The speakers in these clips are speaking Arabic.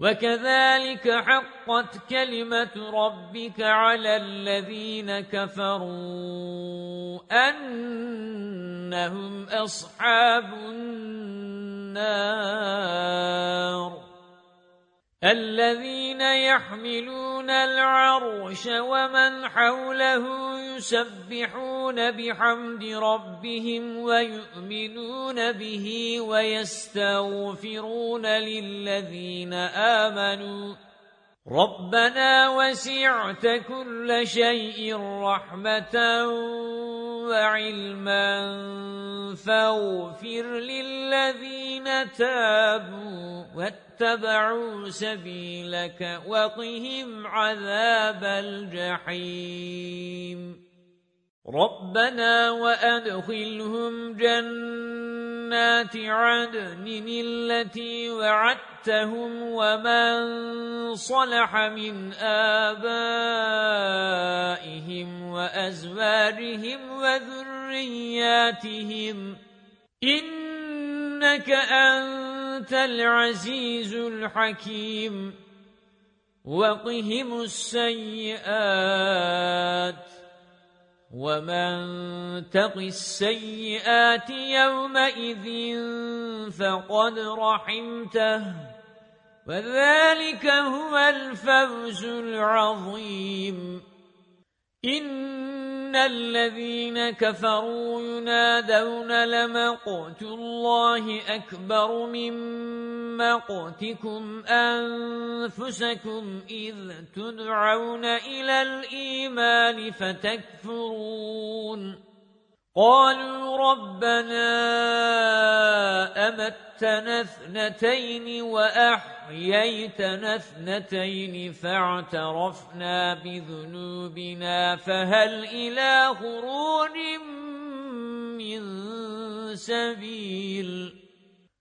وكذلك حقت كلمة ربك على الذين كفروا أنهم أصحاب النار. الذين يحملون العرش ومن حوله يسبحون بحمد ربهم ويؤمنون به ويستغفرون للذين آمنوا رَبَّنَا وَسِعْتَ كُلَّ شَيْءٍ رَحْمَةً وَعِلْمًا فَاغْفِرْ لِلَّذِينَ تَابُوا وَاتَّبَعُوا سَبِيلَكَ وَقِهِمْ عَذَابَ الْجَحِيمِ. رَبَّنَا وَأَدْخِلْهُمْ جَنَّاتِ عَدْنٍ الَّتِي وَعَدتَّهُمْ وَمَن صَلَحَ مِنْ آبَائِهِمْ وَأَزْوَاجِهِمْ وَذُرِّيَّاتِهِمْ. إِنَّكَ أَنْتَ الْعَزِيزُ الْحَكِيمُ. وَقِهِمُ السَّيِّئَاتِ. وَمَن تَقِ السَّيِّئَاتِ يَوْمَئِذٍ فَقَدْ رَحِمْتَهُ وَذَلِكَ هُوَ الْفَوْزُ الْعَظِيمُ إِنَّ الَّذِينَ كَفَرُوا يُنَادَوْنَ لَمَقْتُ اللَّهِ أَكْبَرُ مِنْ مَقْتِكُمْ أَنفُسَكُمْ إِذْ تُدْعَوْنَ إِلَى الْإِيمَانِ فَتَكْفُرُونَ. قَالُوا رَبَّنَا أَمَتَّنَا اثْنَتَيْنِ وَأَحْيَيْتَنَا اثْنَتَيْنِ فَاعْتَرَفْنَا بِذُنُوبِنَا فَهَلْ إِلَى خُرُوجٍ مِّن سَبِيلٍ؟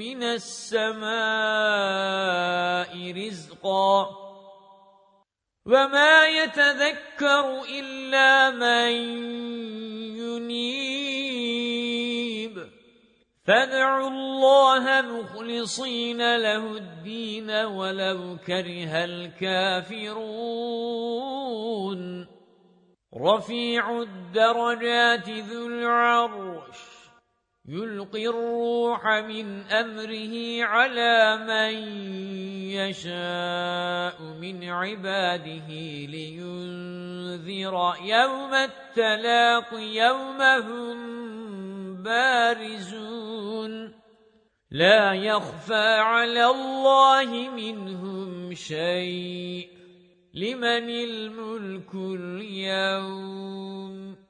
مِّنَ السَّمَاءِ رِزْقًا وَمَا يَتَذَكَّرُ إِلَّا مَن يُنِيبُ. فَادْعُوا اللَّهَ مُخْلِصِينَ لَهُ الدِّينَ وَلَوْ كَرِهَ الْكَافِرُونَ. رَفِيعُ الدَّرَجَاتِ ذُو الْعَرْشِ. يُلْقِي الرُّوحَ مِنْ أَمْرِهِ عَلَى مَنْ يَشَاءُ مِنْ عِبَادِهِ لِيُنْذِرَ يَوْمَ التَّلَاقِ يَوْمَ هُمْ بَارِزُونَ. لَا يَخْفَى عَلَى اللَّهِ مِنْهُمْ شَيْءٌ. لِمَنِ الْمُلْكُ الْيَوْمَ؟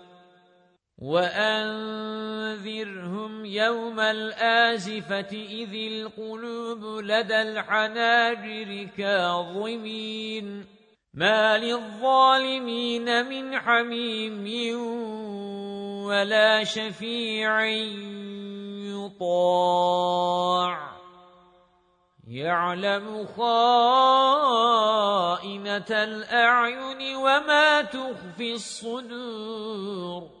وَأَنذِرْهُمْ يَوْمَ الْآزِفَةِ إِذِ الْقُلُوبُ لَدَى الْحَنَاجِرِ كَاظِمِينَ. مَا لِلظَّالِمِينَ مِنْ حَمِيمٍ وَلَا شَفِيعٍ يُطَاعُ. يَعْلَمُ خَائِنَةَ الْأَعْيُنِ وَمَا تُخْفِي الصُّدُورُ.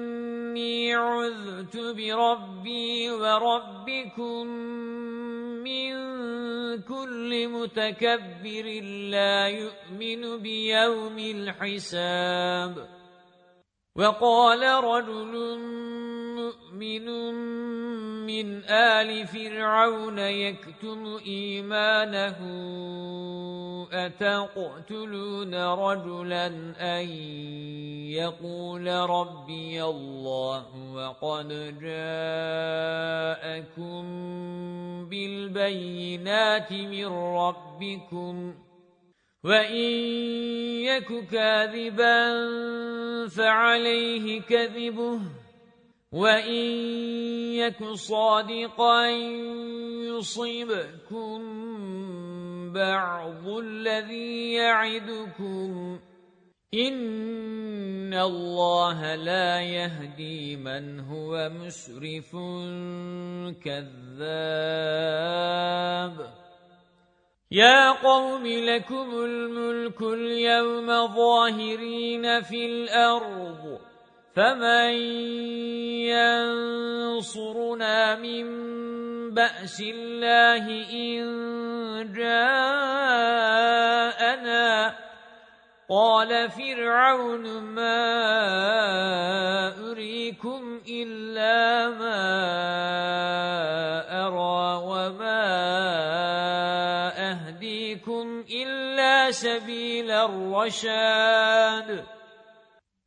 عُذْتُ بِرَبِّي وَرَبِّكُمْ مِنْ كُلِّ مُتَكَبِّرٍ لَا يُؤْمِنُ بِيَوْمِ الْحِسَابِ وَقَالَ رَجُلٌ مُؤْمِنٌ مِنْ آلِ فِرْعَوْنَ يَكْتُمُ إِيمَانَهُ أَتَقْتُلُونَ رَجُلًا أَن يَقُولَ رَبِّيَ اللَّهُ وَقَدْ جَاءَكُم بِالْبَيِّنَاتِ مِنْ رَبِّكُمْ وَإِنْ يَكُ كَاذِبًا فَعَلَيْهِ كَذِبُهُ وَإِنْ يَكُ صَادِقًا يُصِبْكُم بَعْضُ الَّذِي يَعِدُكُمْ إِنَّ اللَّهَ لَا يَهْدِي مَنْ هُوَ مُسْرِفٌ كَذَّابٌ يَا قَوْمِ لَكُمُ الْمُلْكُ الْيَوْمَ ظَاهِرِينَ فِي الْأَرْضِ فَمَن يَنصُرُنَا مِن بَأْسِ اللَّهِ إِن جَاءَنَا قَالَ فِرْعَوْنُ مَا أُرِيكُمْ إِلَّا مَا أَرَى وَمَا أهديكم إلا سبيل الرشاد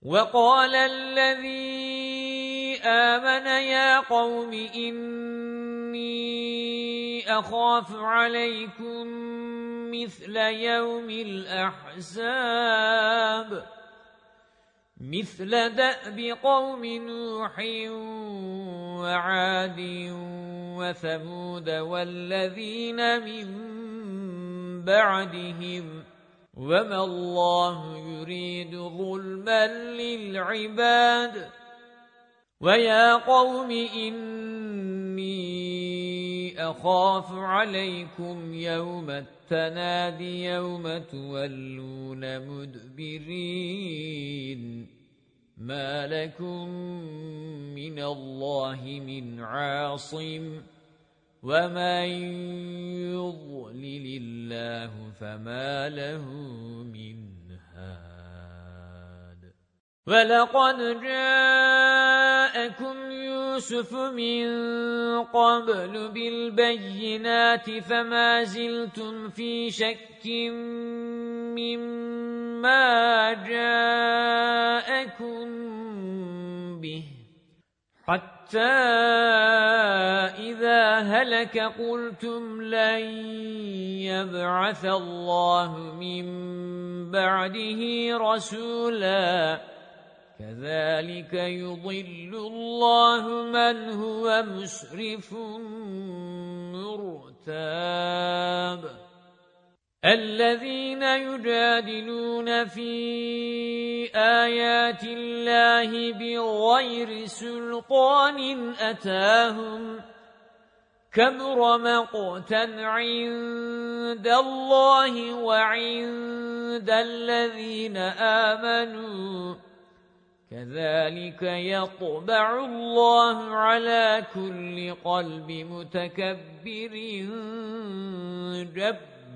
وقال الذي آمن يا قوم إني أخاف عليكم مثل يوم الأحزاب مثل دأب قوم نوح وعاد وثمود والذين من بعدهم وَمَا اللَّهُ يُرِيدُ ظُلْمًا لِلْعِبَادِ وَيَا قَوْمِ إِنِّي أَخَافُ عَلَيْكُمْ يَوْمَ التَّنَادِ يَوْمَ تُوَلُّونَ مُدْبِرِينَ مَا لَكُمْ مِنَ اللَّهِ مِنْ عَاصِمٍ وَمَن يُضْلِلِ اللَّهُ فَمَا لَهُ مِنْ هَادٍ وَلَقَدْ جَاءَكُمْ يُوسُفُ مِنْ قَبْلُ بِالْبَيِّنَاتِ فَمَا زِلْتُمْ فِي شَكٍّ مِّمَّا جَاءَكُمْ بِهِ إِذَا هَلَكَ قُلْتُمْ لَن يَبْعَثَ اللَّهُ مِن بَعْدِهِ رَسُولًا كَذَلِكَ يُضِلُّ اللَّهُ مَنْ هُوَ مُسْرِفٌ مُرْتَابٌ الَّذِينَ يُجَادِلُونَ فِي آيَاتِ اللَّهِ بِغَيْرِ سُلْطَانٍ أَتَاهُمْ كَبُرَ مَقْتًا عِندَ اللَّهِ وَعِندَ الَّذِينَ آمَنُوا كَذَلِكَ يَطْبَعُ اللَّهُ عَلَى كُلِّ قَلْبِ مُتَكَبِّرٍ جَبَّارٍ.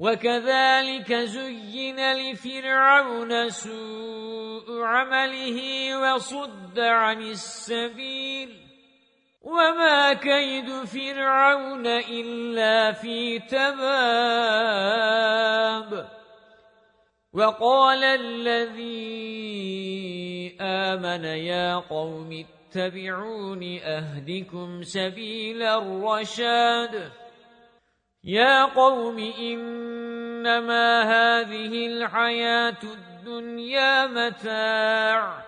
وَكَذَلِكَ زُيِّنَ لِفِرْعَوْنَ سُوءُ عَمَلِهِ وَصُدَّ عَنِ السَّبِيلِ. وَمَا كَيْدُ فِرْعَوْنَ إِلَّا فِي تَبَابٍ. وَقَالَ الَّذِي آمَنَ يَا قَوْمِ اتَّبِعُونِ أَهْدِكُمْ سَبِيلَ الرَّشَادِ. يَا قَوْمِ إِنَّمَا هَذِهِ الْحَيَاةُ الدُّنْيَا مَتَاعٌ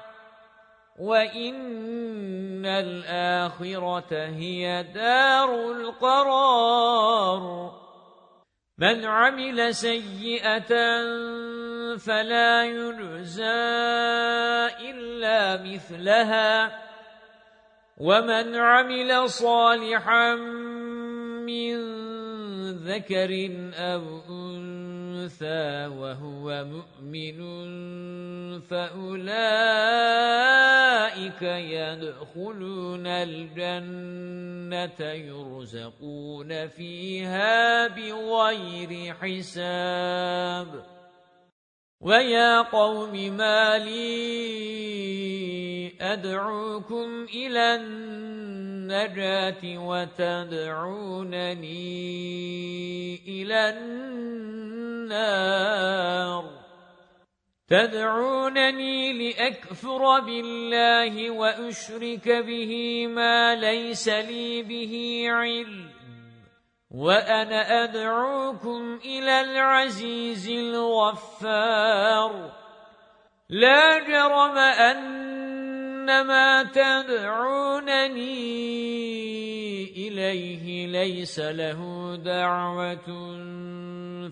وَإِنَّ الْآخِرَةَ هِيَ دَارُ الْقَرَارِ مَنْ عَمِلَ سَيِّئَةً فَلَا يُجْزَى إِلَّا مِثْلَهَا وَمَنْ عَمِلَ صَالِحًا مِنْ ذَكَرٍ أَوْ أُنثَى وَهُوَ مُؤْمِنٌ فَأُولَئِكَ يَدْخُلُونَ الْجَنَّةَ يُرْزَقُونَ فِيهَا بِغَيْرِ حِسَابٍ. وَيَا قَوْمِ مَا لِي أَدْعُوكُمْ إِلَى النَّجَاةِ وَتَدْعُونَنِي إِلَى النَّارِ تَدْعُونَنِي لِأَكْفُرَ بِاللَّهِ وَأُشْرِكَ بِهِ مَا لَيْسَ لِي بِهِ عِلْمٌ وَأَنَا أَدْعُوكُمْ إِلَى الْعَزِيزِ الْغَفَّارِ. لَا جَرَمَ أَنَّمَا تَدْعُونَنِي إِلَيْهِ لَيْسَ لَهُ دَعْوَةٌ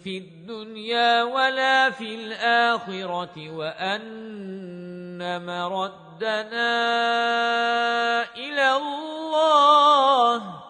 فِي الدُّنْيَا وَلَا فِي الْآخِرَةِ وَأَنَّ مَرَدَّنَا إِلَى اللَّهِ.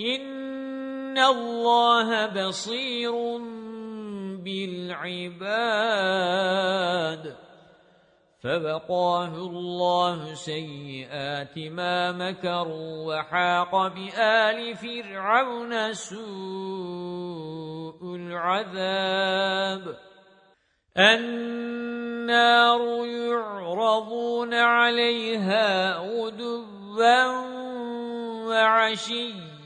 إِنَّ اللَّهَ بَصِيرٌ بِالْعِبَادِ فَوَقَاهُ اللَّهُ سَيِّئَاتِ مَا مَكَرُوا وَحَاقَ بِآلِ فِرْعَوْنَ سُوءُ الْعَذَابِ النَّارُ يُعْرَضُونَ عَلَيْهَا غُدُوًّا وَعَشِيًّا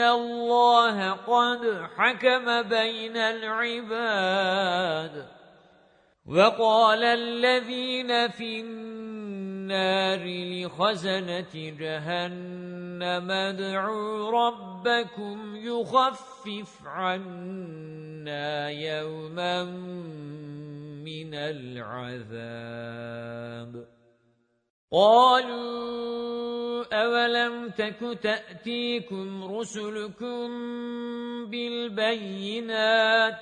إِنَّ اللَّهَ قَدْ حَكَمَ بَيْنَ الْعِبَادِ وَقَالَ الَّذِينَ فِي النَّارِ لِخَزَنَةِ جَهَنَّمَ ادْعُوا رَبَّكُمْ يُخَفِّفْ عَنَّا يَوْمًا مِنَ الْعَذَابِ قَالُوا أَوَلَمْ تَكُ تَأْتِيكُمْ رُسُلُكُمْ بِالْبَيِّنَاتِ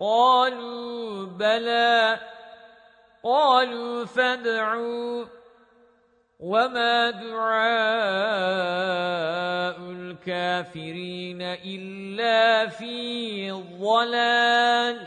قَالُوا بَلَى قَالُوا فَادْعُوا وَمَا دُعَاءُ الْكَافِرِينَ إِلَّا فِي ضَلَالٍ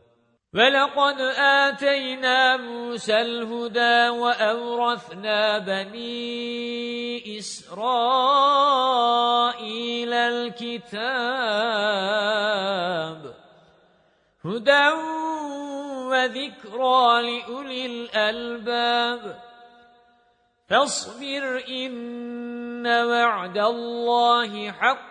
وَلَقَدْ آتَيْنَا مُوسَى الْهُدَى وَأَوْرَثْنَا بَنِي إِسْرَائِيلَ الْكِتَابَ هُدًى وَذِكْرَى لِأُولِي الْأَلْبَابِ فَاصْبِرْ إِنَّ وَعْدَ اللَّهِ حَقٌّ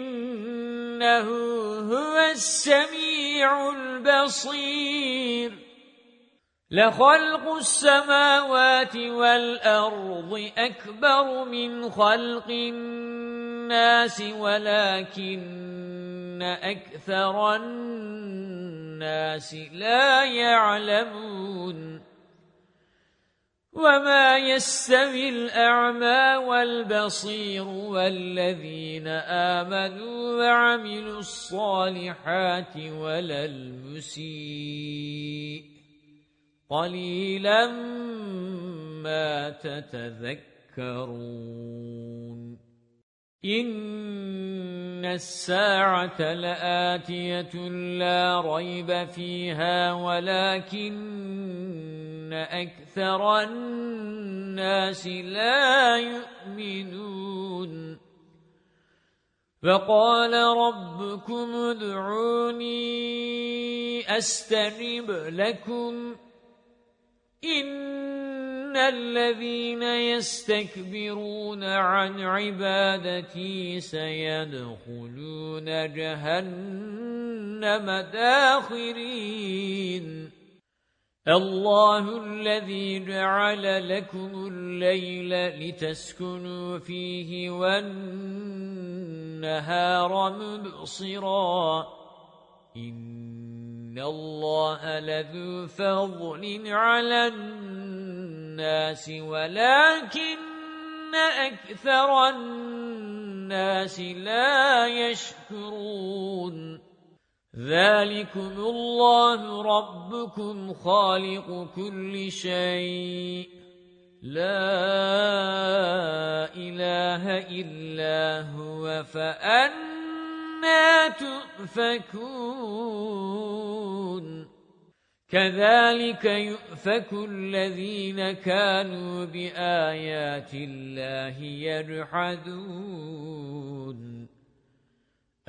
إِنَّهُ هُوَ السَّمِيعُ الْبَصِيرُ. لَخَلْقُ السَّمَاوَاتِ وَالْأَرْضِ أَكْبَرُ مِنْ خَلْقِ النَّاسِ وَلَكِنَّ أَكْثَرَ النَّاسِ لَا يَعْلَمُونَ. وَمَا يَسْتَوِي الْأَعْمَى وَالْبَصِيرُ وَالَّذِينَ آمَنُوا وَعَمِلُوا الصَّالِحَاتِ وَلَا الْمُسِيءُ. قَلِيلًا مَا تَتَذَكَّرُونَ. إِنَّ السَّاعَةَ لَآتِيَةٌ لَا رَيْبَ فِيهَا وَلَكِنَّ أَكْثَرَ النَّاسِ لَا يُؤْمِنُونَ. وَقَالَ رَبُّكُمُ ادْعُونِي أَسْتَجِبْ لَكُمْ. إِنَّ الَّذِينَ يَسْتَكْبِرُونَ عَنْ عِبَادَتِي سَيَدْخُلُونَ جَهَنَّمَ دَاخِرِينَ. اللَّهُ الَّذِي جَعَلَ لَكُمُ اللَّيْلَ لِتَسْكُنُوا فِيهِ وَالنَّهَارَ مُبْصِرًا إِنَّ اللَّهَ لَذُو فَضْلٍ عَلَى النَّاسِ وَلَكِنَّ أَكْثَرَ النَّاسِ لَا يَشْكُرُونَ ذَلِكُمُ اللَّهُ رَبُّكُمْ خَالِقُ كُلِّ شَيْءٍ. لَا إِلَٰهَ إِلَّا هُوَ فَأَنَّىٰ تُؤْفَكُونَ. كَذَلِكَ يُؤْفَكُ الَّذِينَ كَانُوا بِآيَاتِ اللَّهِ يَجْحَدُونَ.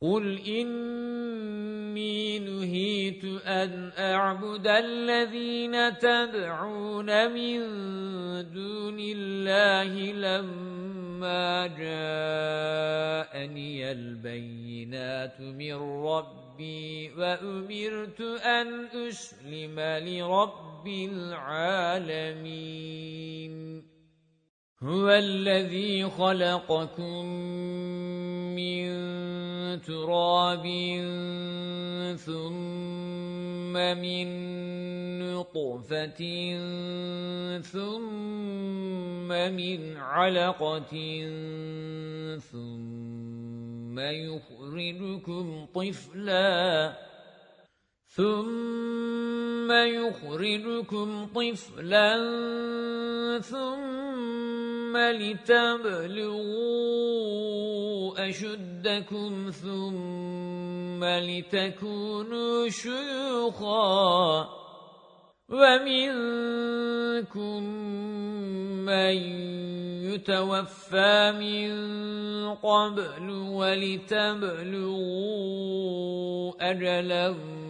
قُلْ إِنِّي نُهِيتُ أَنْ أَعْبُدَ الَّذِينَ تَدْعُونَ مِن دُونِ اللَّهِ لَمَّا جَاءَنِيَ الْبَيِّنَاتُ مِنْ رَبِّي وَأُمِرْتُ أَنْ أُسْلِمَ لِرَبِّ الْعَالَمِينَ هُوَ الَّذِي خَلَقَكُم مِّن تُرَابٍ ثُمَّ مِن نُّطْفَةٍ ثُمَّ مِنْ عَلَقَةٍ ثُمَّ يُخْرِجُكُمْ طِفْلًا ثُمَّ يُخْرِجُكُمْ طِفْلًا ثُمَّ لِتَبْلُغُوا أَشُدَّكُمْ ثُمَّ لِتَكُونُوا شُيُوخًا وَمِنكُم مَّن يُتَوَفَّى مِن قَبْلُ وَلِتَبْلُغُوا أَجَلًا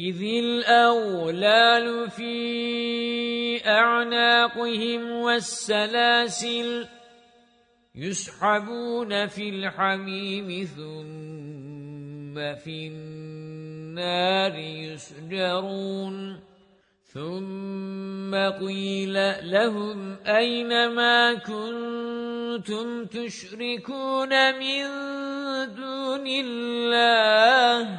إِذِ الْأَغْلَالُ فِي أَعْنَاقِهِمْ وَالسَّلَاسِلُ يُسْحَبُونَ فِي الْحَمِيمِ ثُمَّ فِي النَّارِ يُسْجَرُونَ. ثُمَّ قِيلَ لَهُمْ أَيْنَ مَا كُنتُمْ تُشْرِكُونَ مِن دُونِ اللَّهِ؟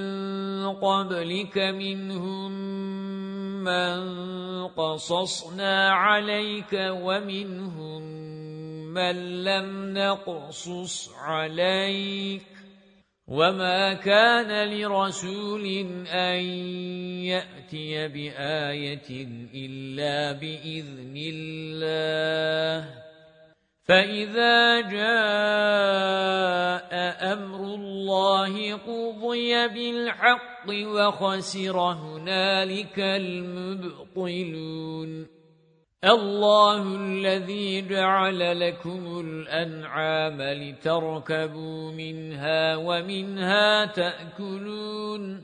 قَبْلِكَ مِنْهُم مَّن قَصَصْنَا عَلَيْكَ وَمِنْهُم مَّن لَّمْ نَقْصُصْ عَلَيْكَ وَمَا كَانَ لِرَسُولٍ أَن يَأْتِيَ بِآيَةٍ إِلَّا بِإِذْنِ اللَّهِ فَإِذَا جَاءَ أَمْرُ اللَّهِ قُضِيَ بِالْحَقِّ وَخَسِرَ هُنَالِكَ الْمُبْطِلُونَ اللَّهُ الَّذِي جَعَلَ لَكُمُ الْأَنْعَامَ لِتَرْكَبُوا مِنْهَا وَمِنْهَا تَأْكُلُونَ